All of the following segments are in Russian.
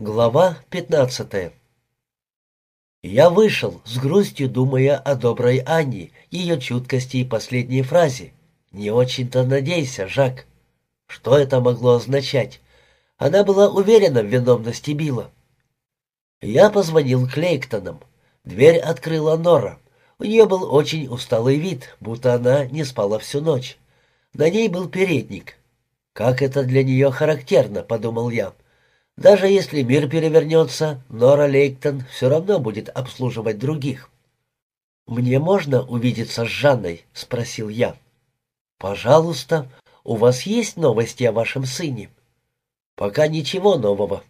Глава пятнадцатая Я вышел, с грустью думая о доброй Анне, ее чуткости и последней фразе. «Не очень-то надейся, Жак». Что это могло означать? Она была уверена в виновности Билла. Я позвонил Клейктонам. Дверь открыла Нора. У нее был очень усталый вид, будто она не спала всю ночь. На ней был передник. «Как это для нее характерно», — подумал я. Даже если мир перевернется, Нора Лейктон все равно будет обслуживать других. «Мне можно увидеться с Жанной?» — спросил я. «Пожалуйста. У вас есть новости о вашем сыне?» «Пока ничего нового».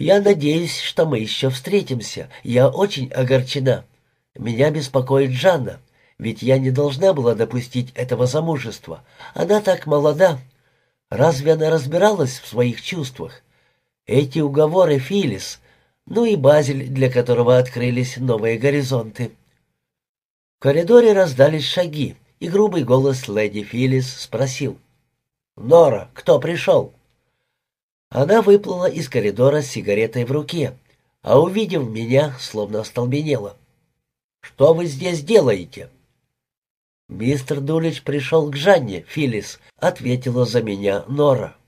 «Я надеюсь, что мы еще встретимся. Я очень огорчена. Меня беспокоит Жанна, ведь я не должна была допустить этого замужества. Она так молода. Разве она разбиралась в своих чувствах?» Эти уговоры Филис, ну и Базель, для которого открылись новые горизонты. В коридоре раздались шаги, и грубый голос леди Филис спросил. «Нора, кто пришел?» Она выплыла из коридора с сигаретой в руке, а, увидев меня, словно остолбенела. «Что вы здесь делаете?» «Мистер Дулич пришел к Жанне, Филис», — ответила за меня Нора.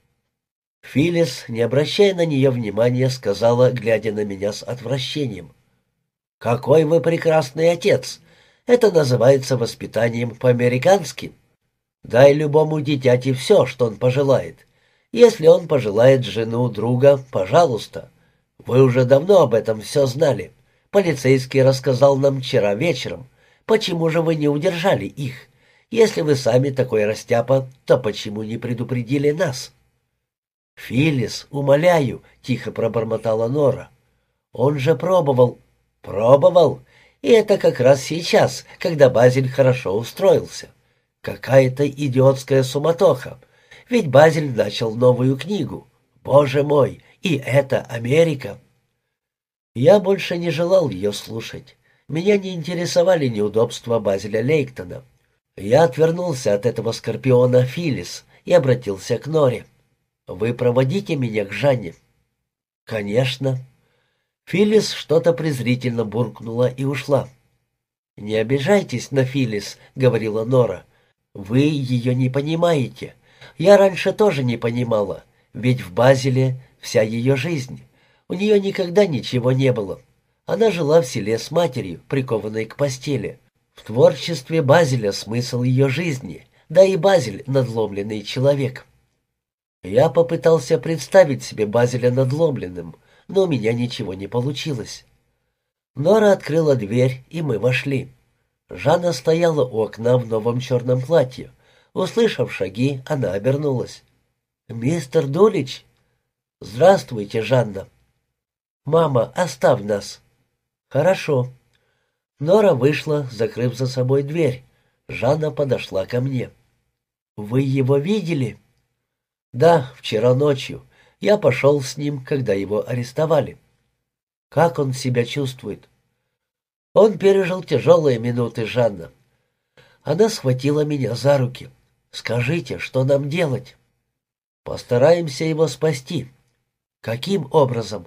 Филис, не обращая на нее внимания, сказала, глядя на меня с отвращением. «Какой вы прекрасный отец! Это называется воспитанием по-американски. Дай любому дитяти все, что он пожелает. Если он пожелает жену друга, пожалуйста. Вы уже давно об этом все знали. Полицейский рассказал нам вчера вечером. Почему же вы не удержали их? Если вы сами такой растяпа, то почему не предупредили нас?» «Филис, умоляю», — тихо пробормотала Нора. «Он же пробовал». «Пробовал? И это как раз сейчас, когда Базель хорошо устроился. Какая-то идиотская суматоха. Ведь Базель начал новую книгу. Боже мой, и это Америка!» Я больше не желал ее слушать. Меня не интересовали неудобства Базеля Лейктона. Я отвернулся от этого скорпиона Филис и обратился к Норе. Вы проводите меня к Жанне?» «Конечно». Филис что-то презрительно буркнула и ушла. «Не обижайтесь на Филис», — говорила Нора. «Вы ее не понимаете. Я раньше тоже не понимала, ведь в Базеле вся ее жизнь. У нее никогда ничего не было. Она жила в селе с матерью, прикованной к постели. В творчестве Базеля смысл ее жизни, да и Базель — надломленный человек». Я попытался представить себе Базеля надломленным, но у меня ничего не получилось. Нора открыла дверь, и мы вошли. Жанна стояла у окна в новом черном платье. Услышав шаги, она обернулась. «Мистер Дулич?» «Здравствуйте, Жанна». «Мама, оставь нас». «Хорошо». Нора вышла, закрыв за собой дверь. Жанна подошла ко мне. «Вы его видели?» «Да, вчера ночью. Я пошел с ним, когда его арестовали». «Как он себя чувствует?» «Он пережил тяжелые минуты, Жанна». Она схватила меня за руки. «Скажите, что нам делать?» «Постараемся его спасти». «Каким образом?»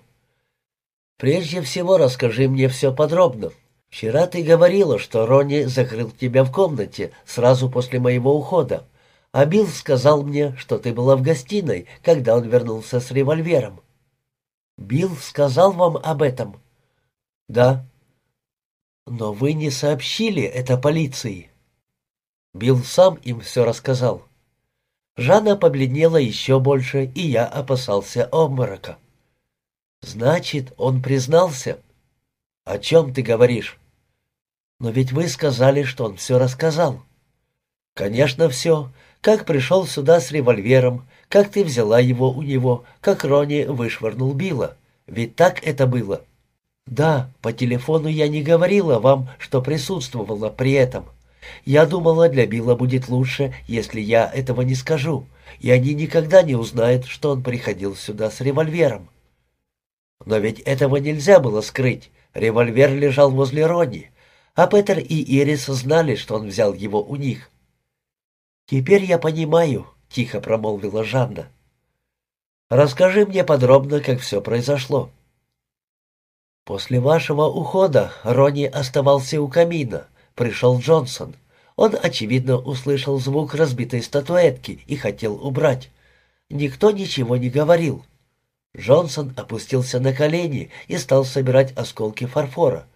«Прежде всего расскажи мне все подробно. Вчера ты говорила, что Ронни закрыл тебя в комнате сразу после моего ухода. А Билл сказал мне, что ты была в гостиной, когда он вернулся с револьвером. Билл сказал вам об этом? Да. Но вы не сообщили это полиции. Билл сам им все рассказал. Жанна побледнела еще больше, и я опасался обморока. «Значит, он признался?» «О чем ты говоришь?» «Но ведь вы сказали, что он все рассказал». «Конечно, все как пришел сюда с револьвером, как ты взяла его у него, как Рони вышвырнул Билла. Ведь так это было?» «Да, по телефону я не говорила вам, что присутствовала при этом. Я думала, для Билла будет лучше, если я этого не скажу, и они никогда не узнают, что он приходил сюда с револьвером». «Но ведь этого нельзя было скрыть. Револьвер лежал возле Рони, а Петер и Ирис знали, что он взял его у них. «Теперь я понимаю», — тихо промолвила Жанна. Расскажи мне подробно, как все произошло». После вашего ухода Ронни оставался у камина. Пришел Джонсон. Он, очевидно, услышал звук разбитой статуэтки и хотел убрать. Никто ничего не говорил. Джонсон опустился на колени и стал собирать осколки фарфора.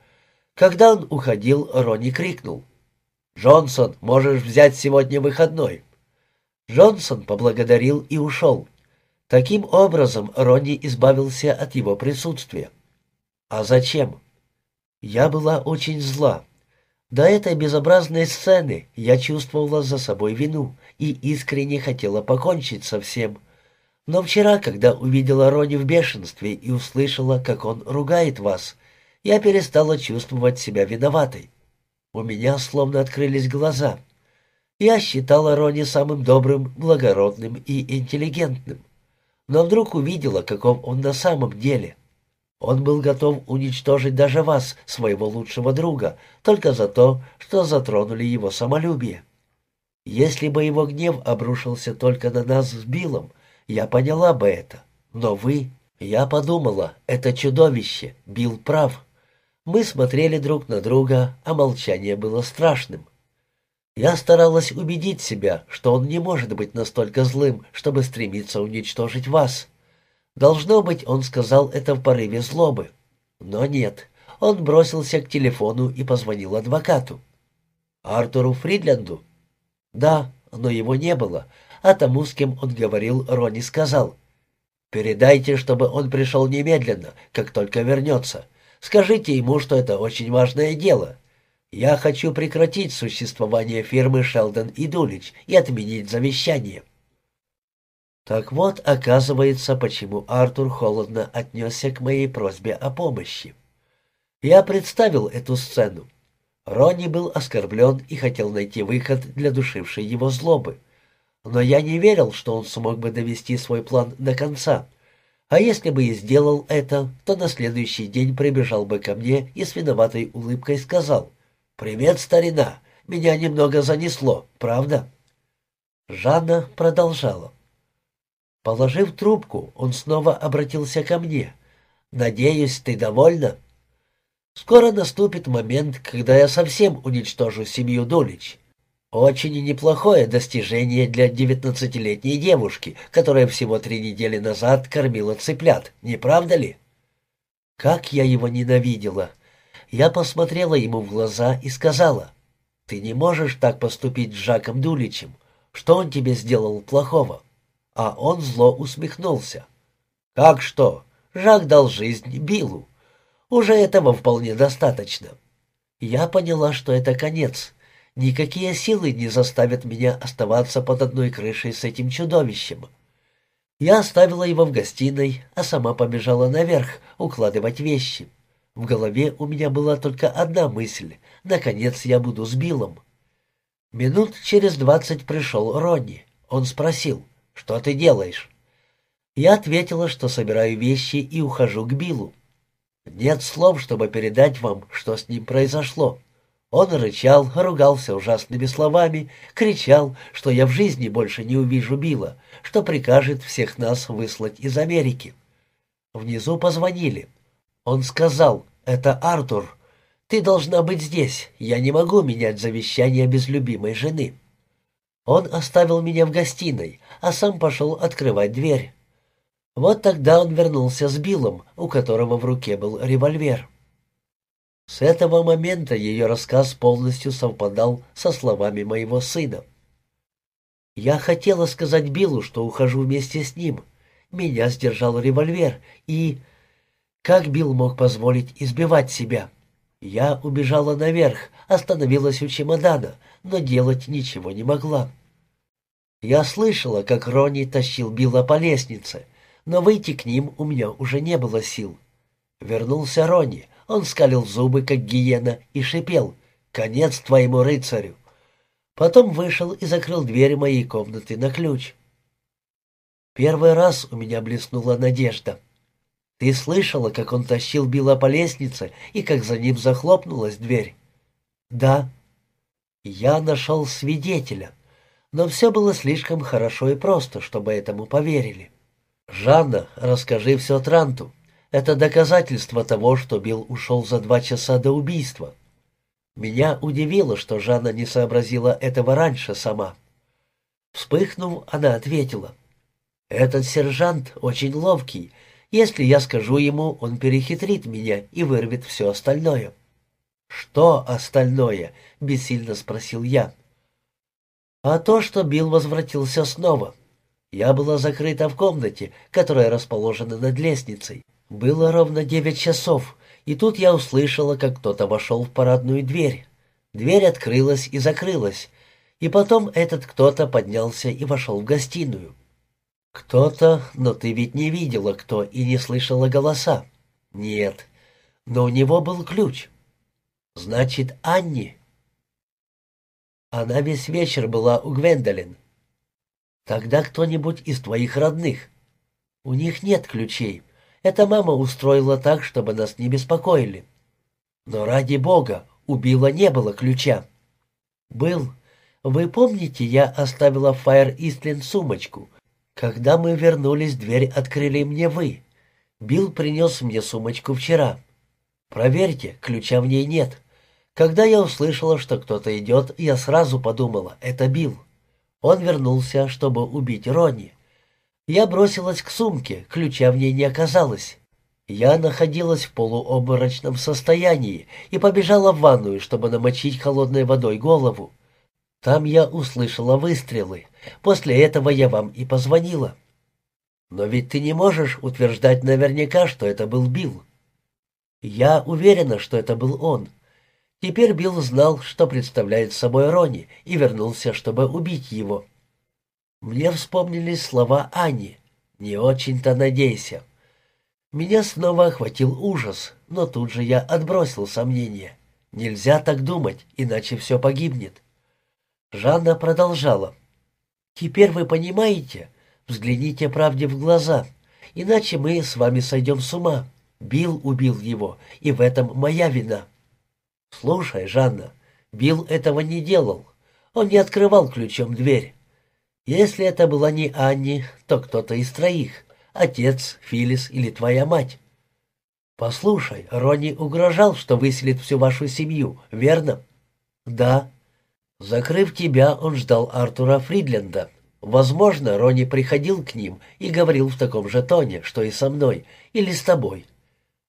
Когда он уходил, Ронни крикнул. «Джонсон, можешь взять сегодня выходной». Джонсон поблагодарил и ушел. Таким образом, Ронни избавился от его присутствия. А зачем? Я была очень зла. До этой безобразной сцены я чувствовала за собой вину и искренне хотела покончить со всем. Но вчера, когда увидела Рони в бешенстве и услышала, как он ругает вас, я перестала чувствовать себя виноватой. У меня словно открылись глаза. Я считала Рони самым добрым, благородным и интеллигентным. Но вдруг увидела, каков он на самом деле. Он был готов уничтожить даже вас, своего лучшего друга, только за то, что затронули его самолюбие. Если бы его гнев обрушился только на нас с Биллом, я поняла бы это. Но вы... Я подумала, это чудовище, Билл прав. Мы смотрели друг на друга, а молчание было страшным. Я старалась убедить себя, что он не может быть настолько злым, чтобы стремиться уничтожить вас. Должно быть, он сказал это в порыве злобы. Но нет, он бросился к телефону и позвонил адвокату. Артуру Фридленду? Да, но его не было, а тому, с кем он говорил, Ронни сказал. «Передайте, чтобы он пришел немедленно, как только вернется. Скажите ему, что это очень важное дело. Я хочу прекратить существование фирмы Шелдон и Дулич и отменить завещание». Так вот, оказывается, почему Артур холодно отнесся к моей просьбе о помощи. Я представил эту сцену. Ронни был оскорблен и хотел найти выход для душившей его злобы. Но я не верил, что он смог бы довести свой план до конца. А если бы и сделал это, то на следующий день прибежал бы ко мне и с виноватой улыбкой сказал «Привет, старина, меня немного занесло, правда?» Жанна продолжала. Положив трубку, он снова обратился ко мне. «Надеюсь, ты довольна?» «Скоро наступит момент, когда я совсем уничтожу семью Дулич. Очень неплохое достижение для девятнадцатилетней девушки, которая всего три недели назад кормила цыплят, не правда ли?» Как я его ненавидела! Я посмотрела ему в глаза и сказала, «Ты не можешь так поступить с Жаком Дуличем. Что он тебе сделал плохого?» а он зло усмехнулся. «Как что? Жак дал жизнь Биллу. Уже этого вполне достаточно». Я поняла, что это конец. Никакие силы не заставят меня оставаться под одной крышей с этим чудовищем. Я оставила его в гостиной, а сама побежала наверх укладывать вещи. В голове у меня была только одна мысль — наконец я буду с Биллом. Минут через двадцать пришел Ронни. Он спросил, «Что ты делаешь?» Я ответила, что собираю вещи и ухожу к Биллу. Нет слов, чтобы передать вам, что с ним произошло. Он рычал, ругался ужасными словами, кричал, что я в жизни больше не увижу Билла, что прикажет всех нас выслать из Америки. Внизу позвонили. Он сказал, «Это Артур. Ты должна быть здесь. Я не могу менять завещание без любимой жены». Он оставил меня в гостиной, а сам пошел открывать дверь. Вот тогда он вернулся с Биллом, у которого в руке был револьвер. С этого момента ее рассказ полностью совпадал со словами моего сына. Я хотела сказать Биллу, что ухожу вместе с ним. Меня сдержал револьвер, и... Как Билл мог позволить избивать себя? Я убежала наверх, остановилась у чемодана, но делать ничего не могла. Я слышала, как Ронни тащил Билла по лестнице, но выйти к ним у меня уже не было сил. Вернулся Ронни, он скалил зубы, как гиена, и шипел «Конец твоему рыцарю!» Потом вышел и закрыл дверь моей комнаты на ключ. Первый раз у меня блеснула надежда. Ты слышала, как он тащил Билла по лестнице и как за ним захлопнулась дверь? Да. Я нашел свидетеля. Но все было слишком хорошо и просто, чтобы этому поверили. «Жанна, расскажи все Транту. Это доказательство того, что Билл ушел за два часа до убийства». Меня удивило, что Жанна не сообразила этого раньше сама. Вспыхнув, она ответила. «Этот сержант очень ловкий. Если я скажу ему, он перехитрит меня и вырвет все остальное». «Что остальное?» — бессильно спросил я. «А то, что Билл возвратился снова. Я была закрыта в комнате, которая расположена над лестницей. Было ровно девять часов, и тут я услышала, как кто-то вошел в парадную дверь. Дверь открылась и закрылась, и потом этот кто-то поднялся и вошел в гостиную. «Кто-то, но ты ведь не видела, кто, и не слышала голоса». «Нет, но у него был ключ». «Значит, Анни». Она весь вечер была у Гвендолин. «Тогда кто-нибудь из твоих родных». «У них нет ключей. Эта мама устроила так, чтобы нас не беспокоили». «Но ради бога, у Билла не было ключа». «Был. Вы помните, я оставила в Фаер Истлин сумочку?» Когда мы вернулись, дверь открыли мне вы. Билл принес мне сумочку вчера. Проверьте, ключа в ней нет. Когда я услышала, что кто-то идет, я сразу подумала, это Билл. Он вернулся, чтобы убить Ронни. Я бросилась к сумке, ключа в ней не оказалось. Я находилась в полуобморочном состоянии и побежала в ванную, чтобы намочить холодной водой голову. Там я услышала выстрелы. После этого я вам и позвонила. Но ведь ты не можешь утверждать наверняка, что это был Билл. Я уверена, что это был он. Теперь Билл знал, что представляет собой Рони, и вернулся, чтобы убить его. Мне вспомнились слова Ани. «Не очень-то надейся». Меня снова охватил ужас, но тут же я отбросил сомнения. Нельзя так думать, иначе все погибнет. Жанна продолжала. «Теперь вы понимаете? Взгляните правде в глаза, иначе мы с вами сойдем с ума. Билл убил его, и в этом моя вина». «Слушай, Жанна, Билл этого не делал. Он не открывал ключом дверь. Если это была не Анни, то кто-то из троих. Отец, Филис или твоя мать. Послушай, Ронни угрожал, что выселит всю вашу семью, верно? Да. Закрыв тебя, он ждал Артура Фридленда. Возможно, Ронни приходил к ним и говорил в таком же тоне, что и со мной, или с тобой.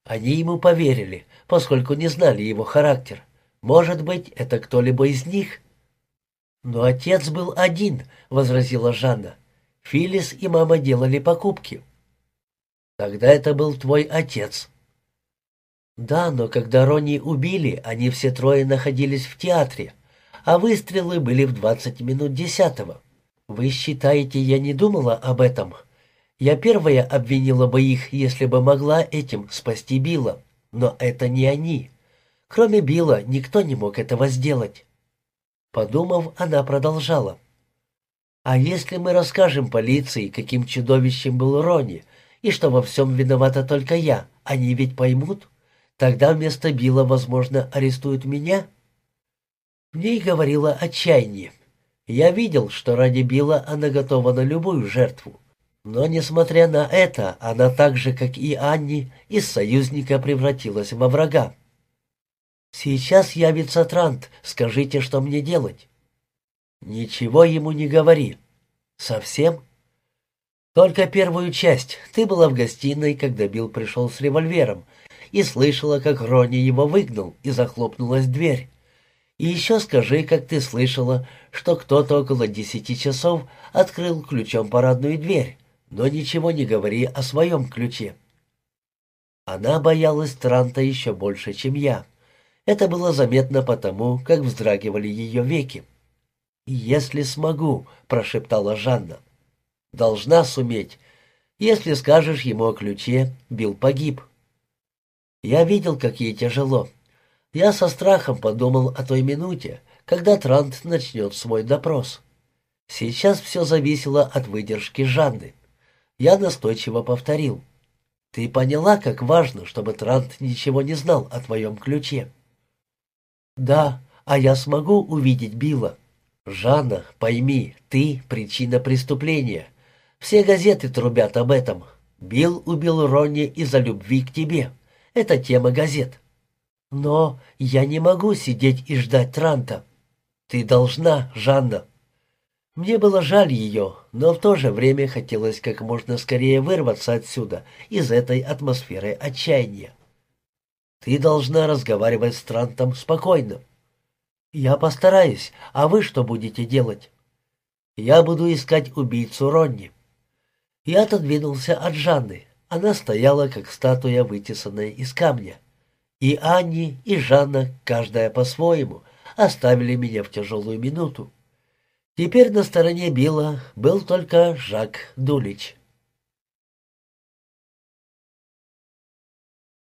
Они ему поверили, поскольку не знали его характер. Может быть, это кто-либо из них? «Но отец был один», — возразила Жанна. «Филис и мама делали покупки». «Тогда это был твой отец». «Да, но когда Ронни убили, они все трое находились в театре а выстрелы были в двадцать минут десятого. Вы считаете, я не думала об этом? Я первая обвинила бы их, если бы могла этим спасти Билла. Но это не они. Кроме Билла, никто не мог этого сделать. Подумав, она продолжала. «А если мы расскажем полиции, каким чудовищем был Ронни, и что во всем виновата только я, они ведь поймут? Тогда вместо Билла, возможно, арестуют меня?» В ней говорило отчаяние. Я видел, что ради Билла она готова на любую жертву. Но, несмотря на это, она так же, как и Анни, из союзника превратилась во врага. «Сейчас явится Трант. Скажите, что мне делать?» «Ничего ему не говори». «Совсем?» «Только первую часть. Ты была в гостиной, когда Билл пришел с револьвером, и слышала, как Ронни его выгнал, и захлопнулась дверь. И еще скажи, как ты слышала, что кто-то около десяти часов открыл ключом парадную дверь, но ничего не говори о своем ключе. Она боялась Транта еще больше, чем я. Это было заметно потому, как вздрагивали ее веки. «Если смогу», — прошептала Жанна. «Должна суметь. Если скажешь ему о ключе, Билл погиб». Я видел, как ей тяжело. Я со страхом подумал о той минуте, когда Трант начнет свой допрос. Сейчас все зависело от выдержки Жанны. Я настойчиво повторил. «Ты поняла, как важно, чтобы Трант ничего не знал о твоем ключе?» «Да, а я смогу увидеть Билла?» «Жанна, пойми, ты — причина преступления. Все газеты трубят об этом. Билл убил Ронни из-за любви к тебе. Это тема газет. Но я не могу сидеть и ждать Транта. Ты должна, Жанна. Мне было жаль ее, но в то же время хотелось как можно скорее вырваться отсюда, из этой атмосферы отчаяния. Ты должна разговаривать с Трантом спокойно. Я постараюсь, а вы что будете делать? Я буду искать убийцу Ронни. Я отодвинулся от Жанны. Она стояла, как статуя, вытесанная из камня. И Анни, и Жанна, каждая по-своему, оставили меня в тяжелую минуту. Теперь на стороне Билла был только Жак Дулич.